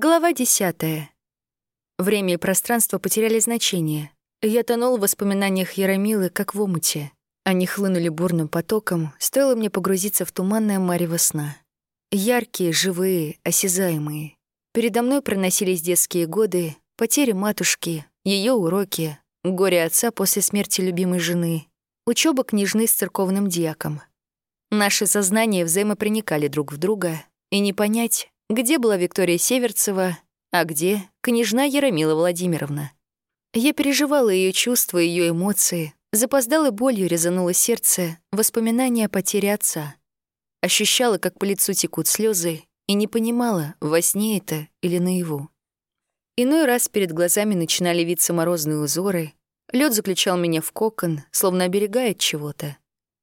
Глава десятая. Время и пространство потеряли значение. Я тонул в воспоминаниях Яромилы, как в омуте. Они хлынули бурным потоком, стоило мне погрузиться в туманное марево сна. Яркие, живые, осязаемые. Передо мной проносились детские годы, потери матушки, ее уроки, горе отца после смерти любимой жены, учеба княжны с церковным диаком. Наши сознания взаимопроникали друг в друга, и не понять, где была Виктория Северцева, а где княжна Яромила Владимировна. Я переживала ее чувства, ее эмоции, запоздалой болью резануло сердце воспоминания о потере отца. Ощущала, как по лицу текут слезы, и не понимала, во сне это или наяву. Иной раз перед глазами начинали виться морозные узоры, лед заключал меня в кокон, словно оберегает чего-то.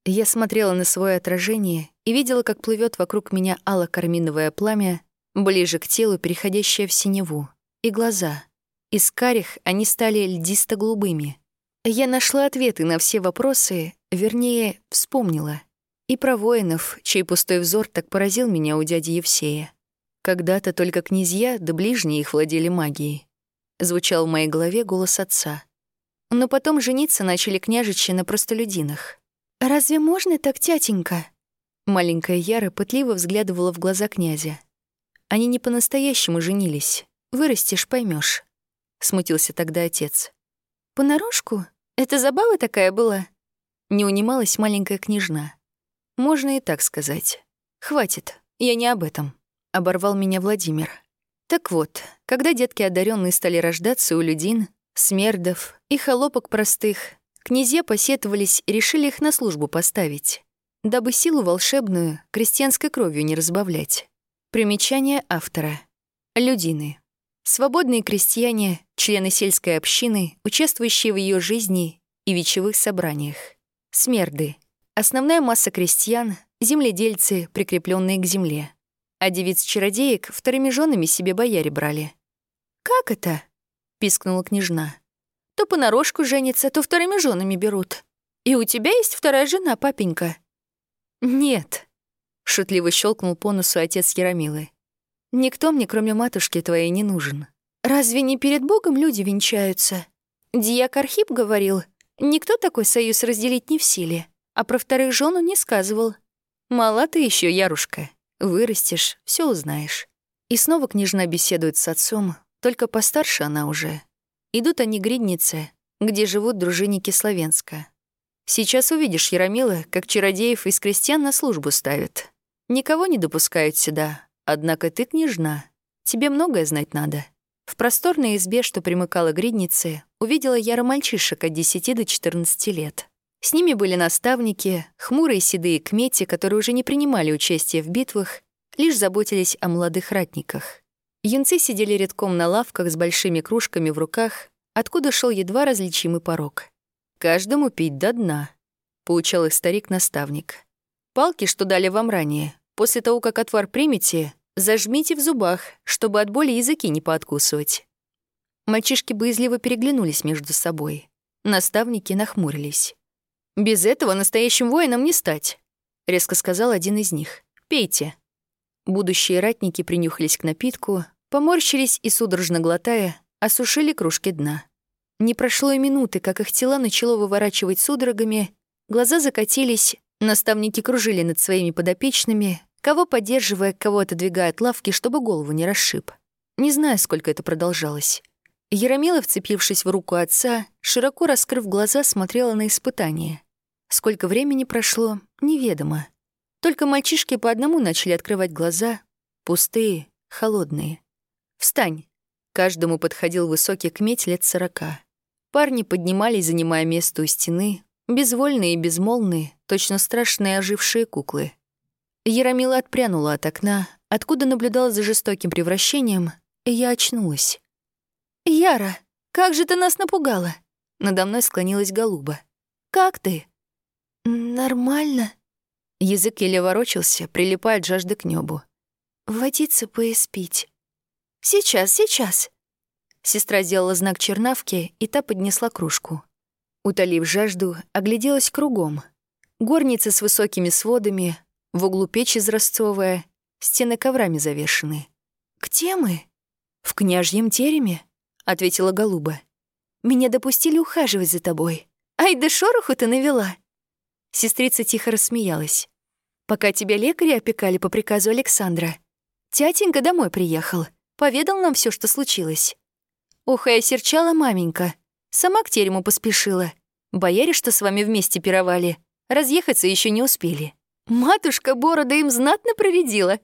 Я смотрела на свое отражение и видела, как плывет вокруг меня ало-карминовое пламя, ближе к телу, переходящее в синеву, и глаза. Из карих они стали льдисто-голубыми. Я нашла ответы на все вопросы, вернее, вспомнила. И про воинов, чей пустой взор так поразил меня у дяди Евсея. Когда-то только князья да ближние их владели магией. Звучал в моей голове голос отца. Но потом жениться начали княжичи на простолюдинах. «Разве можно так, тятенька?» Маленькая Яра пытливо взглядывала в глаза князя. Они не по-настоящему женились. Вырастешь, поймешь. Смутился тогда отец. «Понарошку? Это забава такая была?» Не унималась маленькая княжна. «Можно и так сказать. Хватит, я не об этом», — оборвал меня Владимир. Так вот, когда детки одаренные стали рождаться у людин, смердов и холопок простых, князья посетовались и решили их на службу поставить, дабы силу волшебную крестьянской кровью не разбавлять. Примечание автора. Людины. Свободные крестьяне, члены сельской общины, участвующие в ее жизни и вечевых собраниях. Смерды. Основная масса крестьян — земледельцы, прикрепленные к земле. А девиц-чародеек вторыми женами себе бояре брали. «Как это?» — пискнула княжна. «То понарошку женятся, то вторыми женами берут. И у тебя есть вторая жена, папенька?» «Нет», — шутливо щелкнул по носу отец Яромилы. «Никто мне, кроме матушки твоей, не нужен. Разве не перед Богом люди венчаются? Дьяк Архип говорил, никто такой союз разделить не в силе, а про вторых жену не сказывал. Мала ты еще, Ярушка. Вырастешь, все узнаешь». И снова княжна беседует с отцом, только постарше она уже. Идут они Гриднице, где живут дружинники Славенска. Сейчас увидишь, Яромила, как чародеев из крестьян на службу ставят. Никого не допускают сюда. Однако ты княжна. Тебе многое знать надо. В просторной избе, что примыкала к гриднице, увидела яро мальчишек от 10 до 14 лет. С ними были наставники, хмурые седые кмети, которые уже не принимали участие в битвах, лишь заботились о молодых ратниках. Юнцы сидели редком на лавках с большими кружками в руках, откуда шел едва различимый порог. «Каждому пить до дна», — поучал их старик-наставник. Палки, что дали вам ранее, после того, как отвар примете, зажмите в зубах, чтобы от боли языки не пооткусывать. Мальчишки боязливо переглянулись между собой. Наставники нахмурились. «Без этого настоящим воином не стать», — резко сказал один из них. «Пейте». Будущие ратники принюхались к напитку, поморщились и, судорожно глотая, осушили кружки дна. Не прошло и минуты, как их тела начало выворачивать судорогами, глаза закатились, Наставники кружили над своими подопечными, кого поддерживая, кого отодвигая от лавки, чтобы голову не расшиб. Не знаю, сколько это продолжалось. Яромила, вцепившись в руку отца, широко раскрыв глаза, смотрела на испытание. Сколько времени прошло, неведомо. Только мальчишки по одному начали открывать глаза, пустые, холодные. «Встань!» Каждому подходил высокий кметь лет сорока. Парни поднимались, занимая место у стены, Безвольные и безмолвные, точно страшные ожившие куклы. Яромила отпрянула от окна, откуда наблюдала за жестоким превращением, и я очнулась. «Яра, как же ты нас напугала!» Надо мной склонилась голуба. «Как ты?» «Нормально». Язык еле ворочался, прилипая от жажды к небу. «Водиться поеспить». «Сейчас, сейчас». Сестра сделала знак чернавки, и та поднесла кружку. Утолив жажду, огляделась кругом. Горница с высокими сводами, в углу печь изразцовая, стены коврами завешены. «Где мы?» княжьем тереме», — ответила Голуба. «Меня допустили ухаживать за тобой. Ай да шороху ты навела!» Сестрица тихо рассмеялась. «Пока тебя лекари опекали по приказу Александра, тятенька домой приехал, поведал нам все, что случилось. Ох, и осерчала маменька. Сама к терему поспешила. Бояре, что с вами вместе пировали, разъехаться еще не успели. Матушка борода им знатно проредила».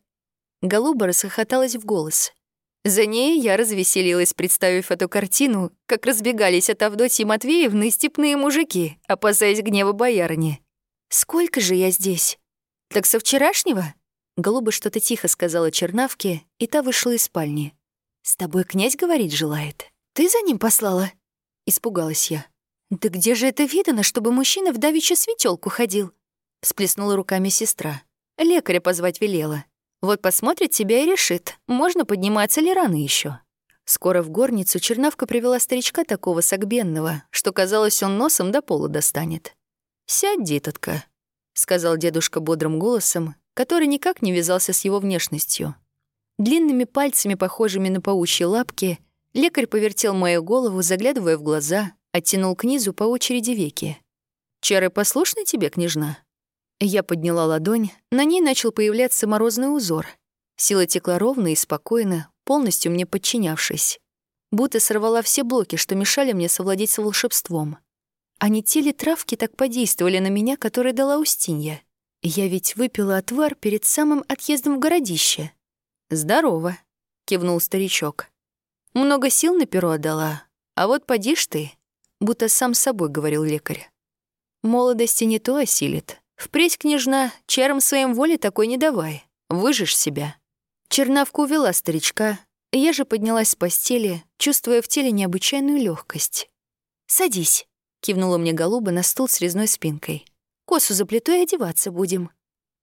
Голуба расхохоталась в голос. За ней я развеселилась, представив эту картину, как разбегались от Авдотьи Матвеевны степные мужики, опасаясь гнева боярыни. «Сколько же я здесь? Так со вчерашнего?» Голуба что-то тихо сказала Чернавке, и та вышла из спальни. «С тобой князь говорить желает. Ты за ним послала?» Испугалась я. «Да где же это видано, чтобы мужчина в давичью светелку ходил?» Всплеснула руками сестра. Лекаря позвать велела. Вот посмотрит тебя и решит, можно подниматься ли рано еще. Скоро в горницу Чернавка привела старичка такого согбенного, что, казалось, он носом до пола достанет. «Сядь, детотка», — сказал дедушка бодрым голосом, который никак не вязался с его внешностью. Длинными пальцами, похожими на паучьи лапки, лекарь повертел мою голову, заглядывая в глаза, оттянул к низу по очереди веки. «Чары послушны тебе, княжна?» Я подняла ладонь, на ней начал появляться морозный узор. Сила текла ровно и спокойно, полностью мне подчинявшись. Будто сорвала все блоки, что мешали мне совладеть с волшебством. А не те ли травки так подействовали на меня, которые дала Устинья? Я ведь выпила отвар перед самым отъездом в городище. «Здорово», — кивнул старичок. «Много сил на перо отдала, а вот поди ж ты», — будто сам собой говорил лекарь. «Молодости не то осилит, Впредь, княжна, чарам своим воли такой не давай. Выжишь себя. Чернавка увела старичка, я же поднялась с постели, чувствуя в теле необычайную легкость. «Садись», — кивнула мне голуба на стул с резной спинкой. «Косу заплету и одеваться будем».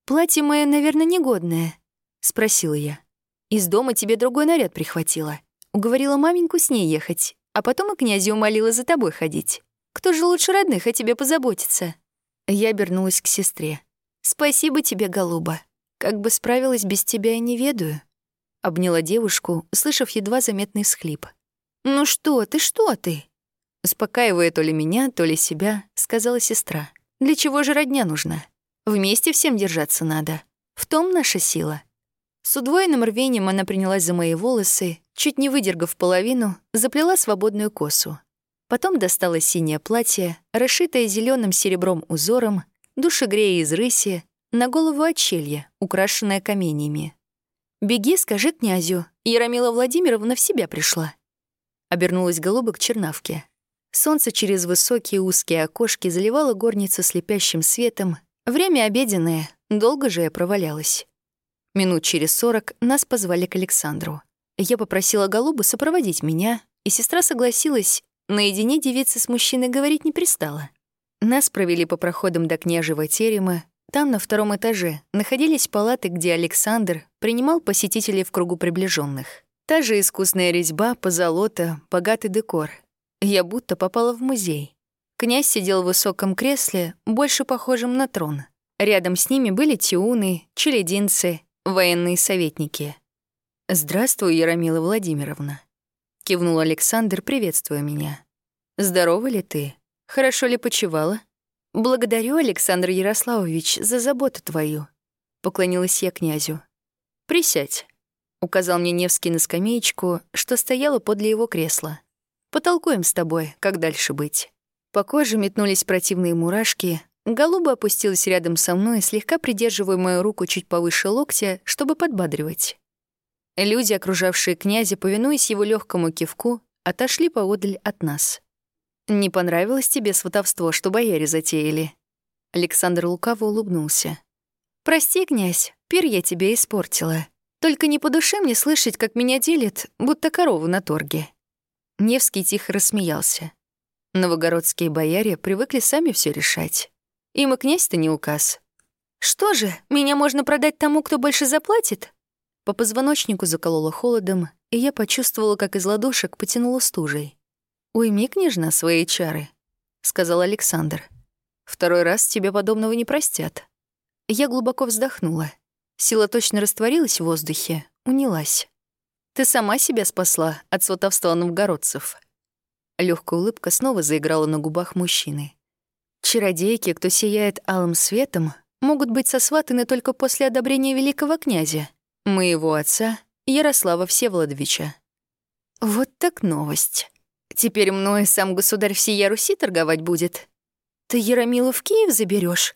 «Платье мое, наверное, негодное», — спросила я. «Из дома тебе другой наряд прихватила. Уговорила маменьку с ней ехать, а потом и князя умолила за тобой ходить. Кто же лучше родных о тебе позаботится?» Я обернулась к сестре. «Спасибо тебе, голуба. Как бы справилась без тебя, я не ведаю». Обняла девушку, услышав едва заметный всхлип. «Ну что ты, что ты?» Успокаивая то ли меня, то ли себя, сказала сестра. «Для чего же родня нужна? Вместе всем держаться надо. В том наша сила». С удвоенным рвением она принялась за мои волосы, чуть не выдергав половину, заплела свободную косу. Потом достала синее платье, расшитое зеленым серебром узором, душегрея из рыси, на голову очелье, украшенное каменьями. «Беги, скажи князю, Яромила Владимировна в себя пришла». Обернулась голуба к чернавке. Солнце через высокие узкие окошки заливало горницу слепящим светом. Время обеденное, долго же я провалялась. Минут через сорок нас позвали к Александру. Я попросила голубу сопроводить меня, и сестра согласилась, Наедине девица с мужчиной говорить не пристала. Нас провели по проходам до княжего терема. Там, на втором этаже, находились палаты, где Александр принимал посетителей в кругу приближенных. Та же искусная резьба, позолота, богатый декор. Я будто попала в музей. Князь сидел в высоком кресле, больше похожем на трон. Рядом с ними были тиуны, челединцы, военные советники. «Здравствуй, Яромила Владимировна», — кивнул Александр, приветствуя меня. «Здорова ли ты? Хорошо ли почевала?» «Благодарю, Александр Ярославович, за заботу твою», — поклонилась я князю. «Присядь», — указал мне Невский на скамеечку, что стояла подле его кресла. «Потолкуем с тобой, как дальше быть». По коже метнулись противные мурашки, голуба опустилась рядом со мной, слегка придерживая мою руку чуть повыше локтя, чтобы подбадривать. Люди, окружавшие князя, повинуясь его легкому кивку, отошли поодаль от нас. «Не понравилось тебе сватовство, что бояре затеяли?» Александр лукаво улыбнулся. «Прости, князь, пир я тебе испортила. Только не по душе мне слышать, как меня делят, будто корову на торге». Невский тихо рассмеялся. Новогородские бояре привыкли сами все решать. Им и князь-то не указ. «Что же, меня можно продать тому, кто больше заплатит?» По позвоночнику закололо холодом, и я почувствовала, как из ладошек потянуло стужей. «Уйми, княжна, свои чары», — сказал Александр. «Второй раз тебе подобного не простят». Я глубоко вздохнула. Сила точно растворилась в воздухе, унялась. Ты сама себя спасла от сватовства новгородцев. Легкая улыбка снова заиграла на губах мужчины. Чародейки, кто сияет алым светом, могут быть сосватаны только после одобрения великого князя, моего отца, Ярослава Всеволодовича. Вот так новость. Теперь мной сам государь всея Руси торговать будет. Ты Яромилу в Киев заберешь?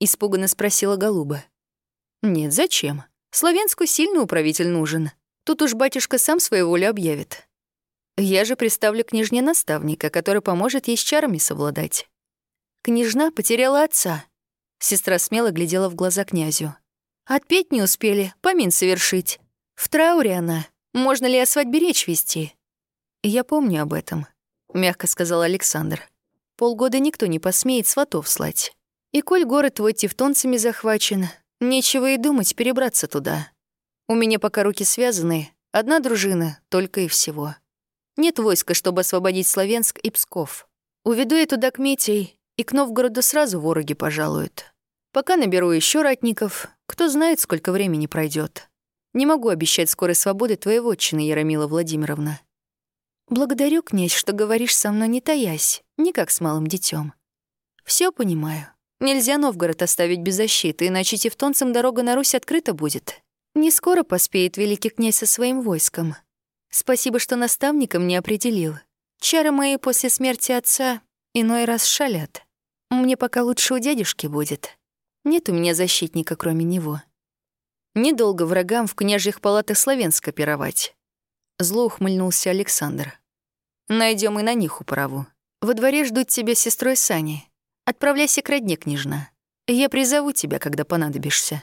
Испуганно спросила Голуба. Нет, зачем? Славянску сильный управитель нужен. Тут уж батюшка сам свою волю объявит. Я же представлю княжне наставника, который поможет ей с чарами совладать. Княжна потеряла отца. Сестра смело глядела в глаза князю. Отпеть не успели, помин совершить. В трауре она. Можно ли о свадьбе речь вести? Я помню об этом, мягко сказал Александр. Полгода никто не посмеет сватов слать. И коль город твой тевтонцами захвачен, нечего и думать перебраться туда. У меня пока руки связаны, одна дружина, только и всего. Нет войска, чтобы освободить Славянск и Псков. Уведу я туда к Митей, и к Новгороду сразу вороги пожалуют. Пока наберу еще ратников, кто знает, сколько времени пройдет. Не могу обещать скорой свободы твоего отчины, Яромила Владимировна. Благодарю, князь, что говоришь со мной не таясь, не как с малым детем. Все понимаю. Нельзя Новгород оставить без защиты, иначе тевтонцам дорога на Русь открыта будет. Не скоро поспеет великий князь со своим войском. Спасибо, что наставником не определил. Чары мои после смерти отца иной раз шалят. Мне пока лучше у дядюшки будет. Нет у меня защитника, кроме него. Недолго врагам в княжьих палатах Славенска пировать. Зло ухмыльнулся Александр. Найдем и на них управу. Во дворе ждут тебя с сестрой Сани. Отправляйся к родне, княжна. Я призову тебя, когда понадобишься.